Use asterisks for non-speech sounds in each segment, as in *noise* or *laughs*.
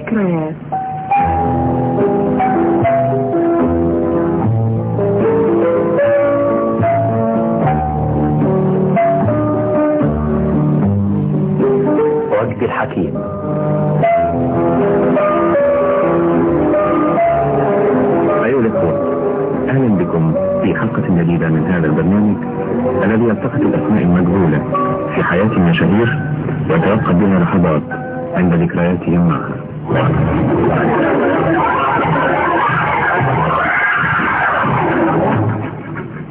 ذكريات. وجدي الحكيم أيها أهلا بكم في حلقة جديدة من هذا البرنامج الذي يلتقط الأسماء المجهولة في حياة المشاهير ويتوقف بها لحظات عند ذكرياتهم معها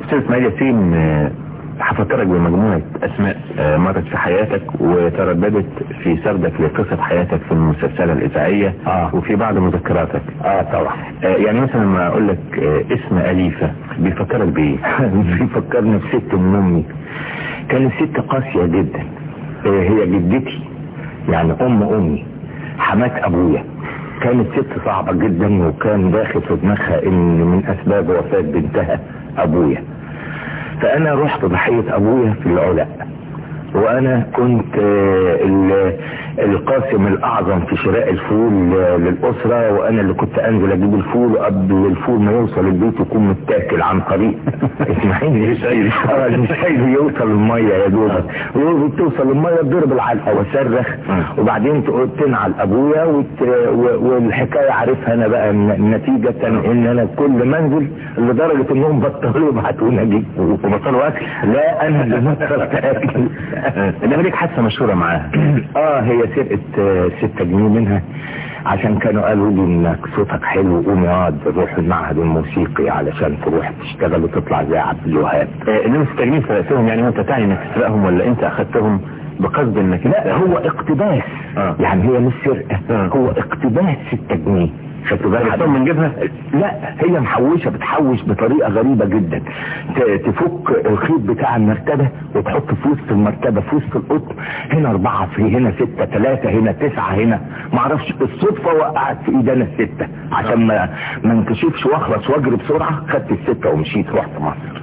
أستاذ إسماعيل ياسين آه، هفكرك بمجموعة أسماء آه، مرت في حياتك وترددت في سردك لقصة حياتك في المسلسلة الإذاعية آه. وفي بعض مذكراتك. آه طبعا. آه، يعني مثلا لما أقول لك آه، اسم أليفة بيفكرك بإيه؟ *laughs* بيفكرني بست من أمي. كانت ست قاسية جدا. آه، هي جدتي يعني أم أمي. حمات أبويا. كانت ست صعبة جدا وكان داخل في دماغها إن من أسباب وفاة بنتها أبويا. فأنا رحت ضحية أبويا في العلاء وأنا كنت القاسم الأعظم في شراء الفول آه، للأسرة وأنا اللي كنت أنزل أجيب الفول قبل الفول ما يوصل البيت يكون متاكل عن طريق. *laughs* اسماعيل الشايل آه الشايل يوصل المية يا دوب وتوصل المية تضرب العلقة واصرخ وبعدين تقول تنعل أبويا وت... و- والحكاية عارفها أنا بقى ن- نتيجة إن أنا كل ما أنزل لدرجة إنهم بطلوا يبعتونا أجيب وبطلوا أكل؟ لا أنا اللي بطلت أكل. *laughs* إنما ليك حادثة مشهورة معاها. آه هي سرقت آه، ستة جنيه منها عشان كانوا قالوا لي إنك صوتك حلو قوم اقعد روح المعهد الموسيقي علشان تروح تشتغل وتطلع زي عبد الوهاب إنما التجنيد فرقتهم يعني وأنت تعني إنك تسرقهم ولا أنت أخذتهم بقصد إنك لا هو اقتباس آه. يعني هي مش سرقة آه. هو اقتباس ستة جنيه خدت بالك من جيبها؟ لا هي محوشة بتحوش بطريقة غريبة جدا. تفك الخيط بتاع المرتبة وتحط في وسط المرتبة في وسط القطن هنا أربعة في هنا ستة ثلاثة هنا تسعة هنا. معرفش الصدفة وقعت في ايدنا الستة. عشان ما ما انكشفش واخلص واجري بسرعة خدت الستة ومشيت رحت مصر.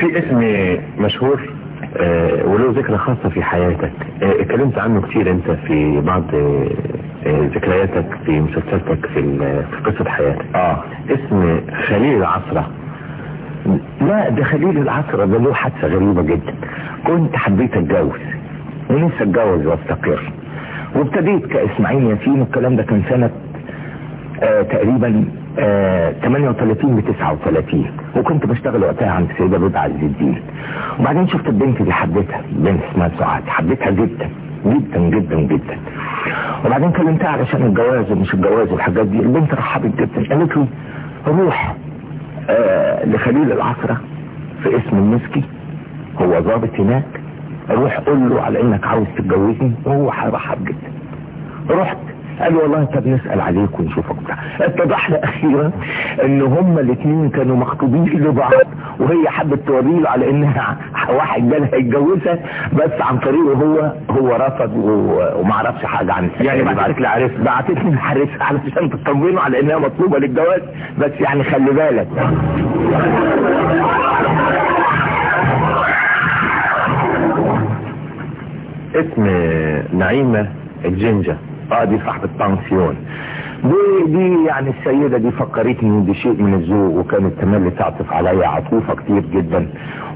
في اسم مشهور؟ وله ذكرى خاصة في حياتك. آه، اتكلمت عنه كتير انت في بعض آه، آه، ذكرياتك في مسلسلتك في قصة حياتك. آه. اسم خليل العصرة. لا ده خليل العصر ده له حادثة غريبة جدا. كنت حبيت اتجوز ونفسي اتجوز واستقر. وابتديت كاسماعيل ياسين والكلام ده كان سنة آه تقريبا آه 38 ل 39 وكنت بشتغل وقتها عند السيدة بضع عز الدين. وبعدين شفت البنت دي حبيتها بنت اسمها سعاد حبيتها جدا جدا جدا جدا. وبعدين كلمتها علشان الجواز ومش الجواز والحاجات دي. البنت رحبت جدا قالت لي روح آه لخليل العصرة في اسم المسكي. هو ضابط هناك. روح قول له على إنك عاوز تتجوزني. وهو هيرحب جدا رحت قال لي والله طب نسأل عليك ونشوفك بتاع. اتضح لي أخيرا إن هما الاثنين كانوا مخطوبين لبعض وهي حبت توري له على إنها واحد جالها يتجوزها بس عن طريقه هو هو رفض وما عرفش حاجة عن يعني دي. بعتتك لعريس بعتتني لعريس علشان تطمنه على إنها مطلوبة للجواز بس يعني خلي بالك. اسم نعيمة الجنجة. دي صاحبة بانسيون دي دي يعني السيدة دي فكرتني بشيء من الذوق وكانت تملي تعطف عليا عطوفة كتير جدا.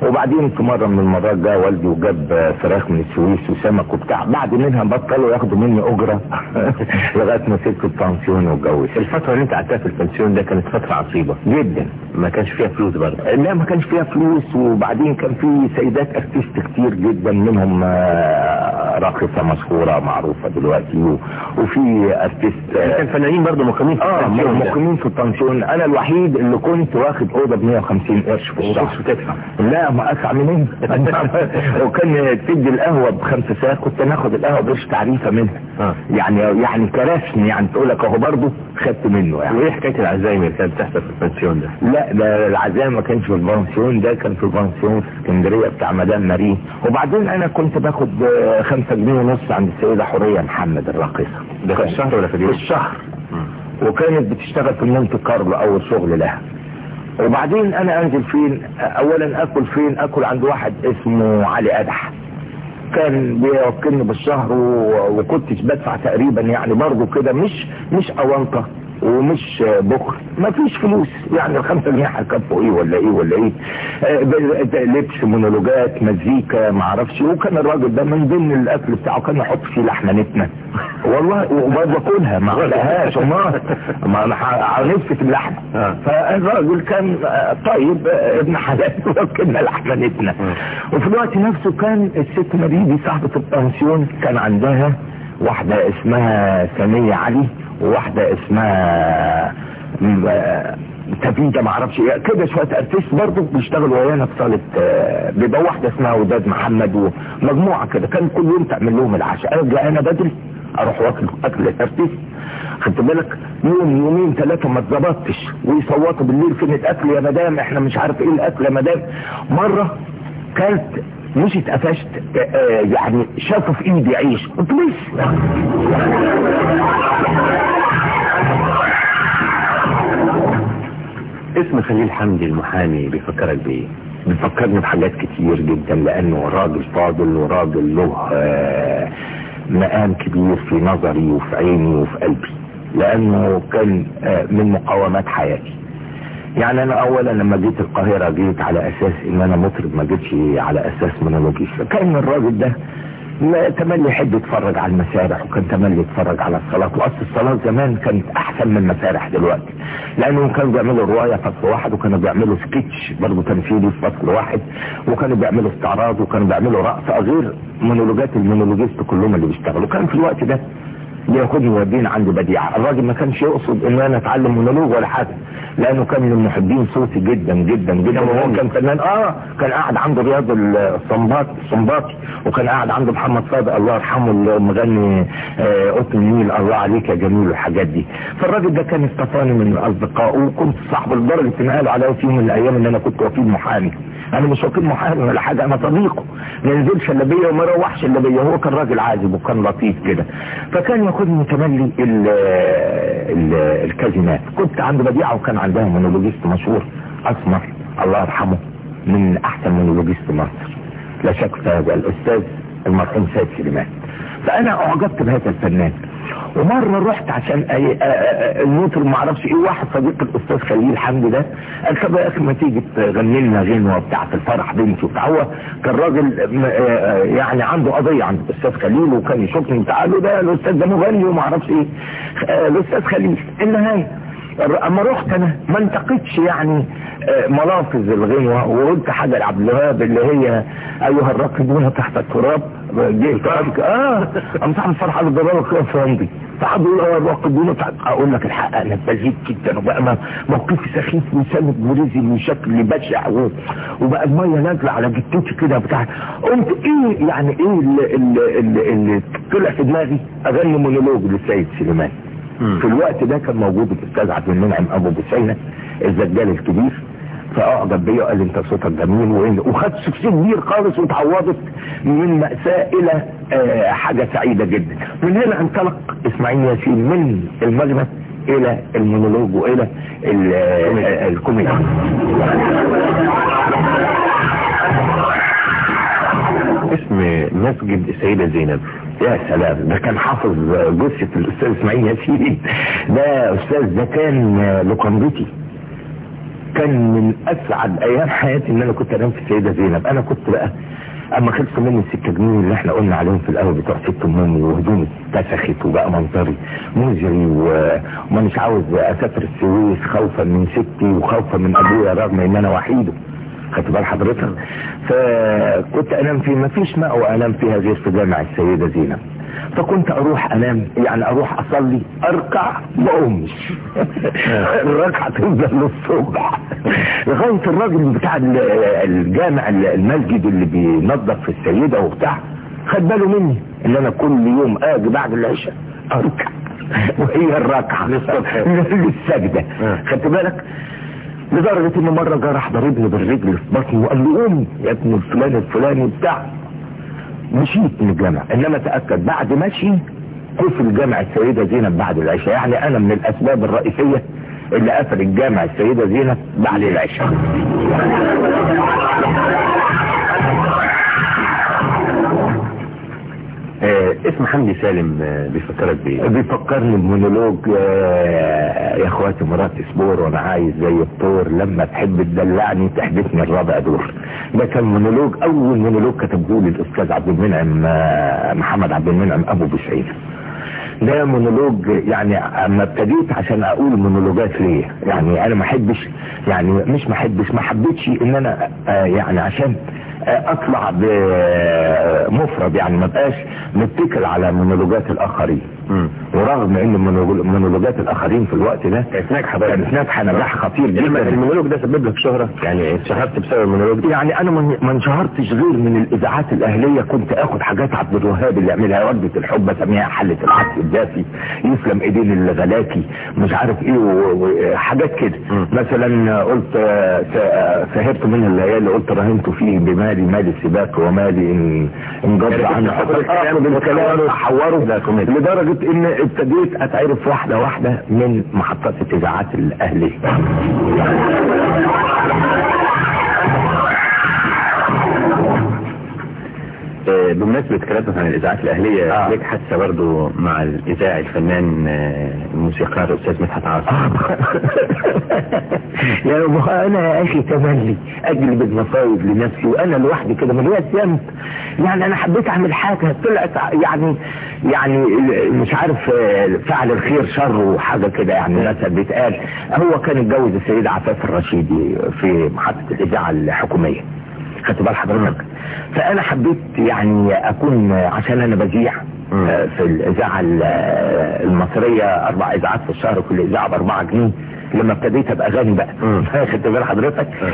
وبعدين في مرة من المرات جاء والدي وجاب فراخ من السويس وسمك وبتاع. بعد منها بطلوا ياخدوا مني أجرة *laughs* لغاية ما سبت البانسيون واتجوزت. الفترة اللي انت قعدتها في البنسيون ده كانت فترة عصيبة. جدا. ما كانش فيها فلوس برضه. لا ما كانش فيها فلوس. وبعدين كان في سيدات أرتست كتير جدا. منهم آه، راقصة مشهورة معروفة دلوقتي. وفي أرتست آه، كان فنانين برضه مقيمين في آه. مقيمين في البنسيون أنا الوحيد اللي كنت واخد أوضة ب 150 قرش في وكنتش بتدفع لا ما ادفع منين *laughs* وكان تدي القهوة بخمسة ساعات كنت ناخد القهوة بقرش تعريفة منها. آه. يعني يعني كرسم يعني تقول لك أهو برضه خدت منه يعني. وإيه حكاية العزايم اللي كانت بتحصل في البنسيون ده؟ لا ده العزايم ما كانش في البنسيون ده كان في البنسيون في اسكندرية بتاع مدام مارين وبعدين أنا كنت باخد آه، خمسة جنيه ونص عند السيدة حورية محمد الراقصة. ده في الشهر ولا في في اليوم؟ الشهر وكانت بتشتغل في مونte كارلو أول شغل لها. وبعدين أنا أنزل فين؟ اولا أكل فين؟ أكل عند واحد اسمه علي ادح كان بيوكلني بالشهر وكنتش بدفع تقريبا يعني برضه كده مش مش اونطه ومش بخل. ما فيش فلوس. يعني الخمسة جنيه هيكفوا إيه ولا إيه ولا إيه. آه، لبس مونولوجات مزيكا ما أعرفش. وكان الراجل ده من ضمن الأكل بتاعه كان يحط فيه لحمه نتنه والله وبرضه باكلها ما اكلهاش. ما ما أنا نفسي في اللحمة. آه. فالراجل كان آه، طيب آه، ابن حلال. *laughs* وكلنا لحمه نتنه وفي الوقت نفسه كان الست مريدي صاحبة البنسيون كان عندها واحدة اسمها ساميه علي. وواحده اسمها تبيدة ما أعرفش إيه كده شوية ارتيست برضه بيشتغلوا ويانا في صالة آه، بيبقى واحدة اسمها وداد محمد ومجموعة كده كان كل يوم تعمل لهم العشاء. ارجع أنا بدري أروح واكل أكل الارتيست خدت بالك؟ يوم يومين ثلاثة ما اتظبطتش. ويصوتوا بالليل فين الأكل؟ يا مدام إحنا مش عارف إيه الأكل يا مدام. مرة كانت مش اتقفشت يعني شافوا في ايدي عيش. قلت ليش اسم خليل حمدي المحامي بيفكرك بإيه؟ بيفكرني بحاجات كتير جدا لأنه راجل فاضل وراجل له آه، مقام كبير في نظري وفي عيني وفي قلبي لأنه كان آه، من مقاومات حياتي. يعني أنا اولا لما جيت القاهرة جيت على أساس إن أنا مطرب ما جيتش على أساس مونولوجيست. كان الراجل ده تملي يحب يتفرج على المسارح وكان تملي يتفرج على الصالات. وأصل الصالات زمان كانت أحسن من المسارح دلوقتي. لأنهم كانوا بيعملوا رواية فصل واحد وكانوا بيعملوا سكتش برضه تمثيلي في فصل واحد وكانوا بيعملوا استعراض وكانوا بيعملوا رقص غير مونولوجات المونولوجيست كلهم اللي بيشتغلوا. كان في الوقت ده بياخدني يوديني عند بديعة. الراجل ما كانش يقصد إن أنا أتعلم مونولوج ولا حاجة. لأنه كان من محبين صوتي جدا جدا جدا. وهو كان فنان آه كان قاعد عنده رياض الصنباط الصنباطي وكان قاعد عنده محمد صادق الله يرحمه المغني آه، قطن النيل. الله عليك يا جميل والحاجات دي. فالراجل ده كان اصطفاني من اصدقائه وكنت صاحب لدرجه ان قالوا عليا في يوم من الأيام إن أنا كنت وكيل محامي. أنا مش وكيل محامي ولا حاجة أنا صديقه. ما ينزلش إلا بيا وما يروحش إلا بيا. هو كان راجل عازب وكان لطيف كده. فكان ياخدني تملي ال- ال- الكازينات. كنت عند بديعه وكان عندها مونولوجيست مشهور أسمر الله يرحمه من أحسن مونولوجيست مصر. لا شك في هذا الأستاذ المرحوم سيد سليمان. فأنا أعجبت بهذا الفنان. ومرة رحت عشان الموتر ما أعرفش إيه واحد صديق الأستاذ خليل حمدي ده قال طب يا أخي ما تيجي تغني لنا غنوة بتاعة الفرح بنتي وبتاع هو كان راجل م- آ- آ- يعني عنده قضية عند الأستاذ خليل وكان يشوفني بتاع له ده الأستاذ ده مغني وما أعرفش إيه آ، الأستاذ خليل. النهاية؟ أما رحت أنا ما انتقدش يعني ملافظ الغنوة وقلت حاجة لعبد الوهاب اللي هي أيها الراكبون تحت التراب أبكي آه أم صاحب الفرحة الضرورة كده في عندي فقعدوا يقولوا ايها الراكبون تحت. أقول لك الحق أنا اتبذيت جدا وبقى موقفي سخيف وساند مريزي بشكل بشع وبقى المية نازلة على جتتي كده بتاع. قلت إيه يعني إيه اللي, اللي, اللي, اللي طلع في دماغي؟ أغني مونولوج للسيد سليمان. في الوقت ده كان موجود الأستاذ عبد المنعم أبو بثينة الزجال الكبير. فأعجب بيا وقال أنت صوتك جميل وإن- succès كبير خالص وتعوضت من مأساة آه، حاجة سعيدة جدا. من هنا انطلق إسماعيل ياسين من المغنى إلى المونولوج وإلى ال- آه، الكوميديا اسم مسجد السيدة زينب. يا سلام ده كان حافظ جثة الأستاذ إسماعيل ياسين. ده أستاذ ده كان لقندتي كان من أسعد أيام حياتي إن أنا كنت أنام في السيدة زينب. أنا كنت بقى أما خلصوا مني الستة جنيه اللي إحنا قلنا عليهم في الأول بتوع ست امي وهدومي اتسخت وبقى منظري مزري مش عاوز أسافر السويس خوفا من ستي وخوفا من أبويا رغم إن أنا وحيده. خدت بال حضرتك. فكنت أنام في ما فيش مأوى أنام فيها غير في جامع السيدة زينب. فكنت أروح أنام يعني أروح أصلي أركع بقومش *laughs* الركعة تفضل للصبح. لغاية الراجل بتاع ال- الجامع المسجد اللي بينظف في السيدة وبتاع خد باله مني إن أنا كل يوم آجي بعد العشاء أركع. *laughs* وهي الركعة *laughs* للسجدة. خدت بالك؟ لدرجة إن مرة جه راح ضربني بالرجل في بطني وقال لي قوم يا ابن الفلان الفلاني بتاع. مشيت من الجامع. إنما تأكد بعد مشي قفل الجامع السيدة زينب بعد العشاء. يعني أنا من الأسباب الرئيسية اللي قفل الجامع السيدة زينب بعد العشاء. آه اسم حمدي سالم آه بيفكرك بإيه؟ بيفكرني بمونولوج آه يا إخواتي مراتي سبور وأنا عايز زي الطور لما تحب تدلعني تحدفني الرابع دور ده كان مونولوج أول مونولوج كتبه لي الأستاذ عبد المنعم آه محمد عبد المنعم أبو بثينة ده مونولوج يعني أما ابتديت عشان أقول مونولوجات ليه يعني أنا ما أحبش يعني مش ما أحبش ما حبيتش إن أنا آه يعني عشان آه أطلع بمفرد يعني ما بقاش متكل على مونولوجات الآخرين. ورغم إن مونولوجات الآخرين في الوقت ده كانت ناجحة كانت ناجحة نجاح خطير لما جدا. المونولوج ده سبب لك شهرة؟ يعني اتشهرت بسبب المونولوج يعني أنا ما انشهرتش غير من الإذاعات الأهلية. كنت آخد حاجات عبد الوهاب اللي يعملها وردة الحب أسميها حلة العدس الدافي يسلم إيدين الغلاكي مش عارف إيه وحاجات كده. مثلا قلت سهرت من الليالي قلت رهنت فيه بمالي مالي السباق ومالي ان انجب يعني عنه كنت تاخد لدرجه إن ابتديت اتعرف واحدة واحدة من محطات الاذاعات الاهليه آه، بمناسبة كلامك عن الإذاعات الأهلية آه. ليك حادثة برضو مع الإذاعي الفنان آه، الموسيقار الأستاذ مدحت عاصم. يا أبو أنا يا أخي تملي اجلب المصايب لنفسي وأنا لوحدي كده من ذنب يعني أنا حبيت أعمل حاجة طلعت يعني يعني مش عارف آه، فعل الخير شر وحاجة كده يعني مثلا بيتقال. هو كان اتجوز السيده عفاف الرشيدي في محطة الإذاعة الحكومية. خدت بال حضرتك؟ فأنا حبيت يعني أكون عشان أنا بذيع. آه، في الإذاعة ال- آه، المصرية أربع إذاعات في الشهر كل إذاعة بأربعة جنيه. لما ابتديت أبقى غني بقى. *laughs* خدت بال حضرتك؟ آه.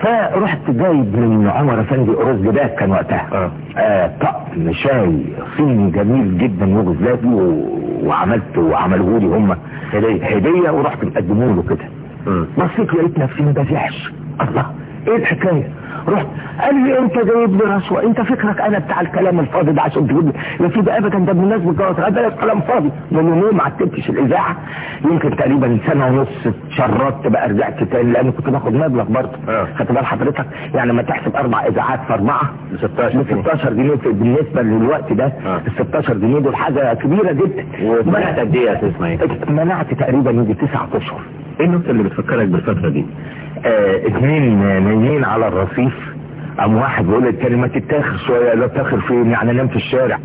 فرحت جايب من عمر أفندي أرز جداد كان وقتها. آه. آه طقم شاي صيني جميل جدا يوغوسلافي و- وعملت وعملوه لي هم. هدية. هدية ورحت مقدمه له كده. مم. بصيت لقيت نفسي ما بذيعش الله إيه الحكاية؟ رحت. قال لي انت جايب لي رشوه انت فكرك أنا بتاع الكلام الفاضي ده عشان تجيب لي يا سيدي ابدا. ده بمناسبه جواز هذا كلام فاضي. من يومين ما عتبتش الإذاعة. يمكن تقريبا سنة ونص اتشردت بقى رجعت تاني لأن كنت باخد مبلغ برضه. آه. خدت بال حضرتك. يعني ما تحسب أربع إذاعات في أربعة. ب 16 ب 16 جنيه بالنسبة للوقت ده آه. ال 16 جنيه دول حاجة كبيرة جدا. ومنعت قد إيه يا أستاذ إسماعيل؟ منعت تقريبا يجي تسعة أشهر. إيه النقطة اللي بتفكرك بالفترة دي؟ آه اتنين نايمين على الرصيف. قام واحد بيقول للتاني ما تتاخر شوية لا تاخر فين يعني نام في الشارع.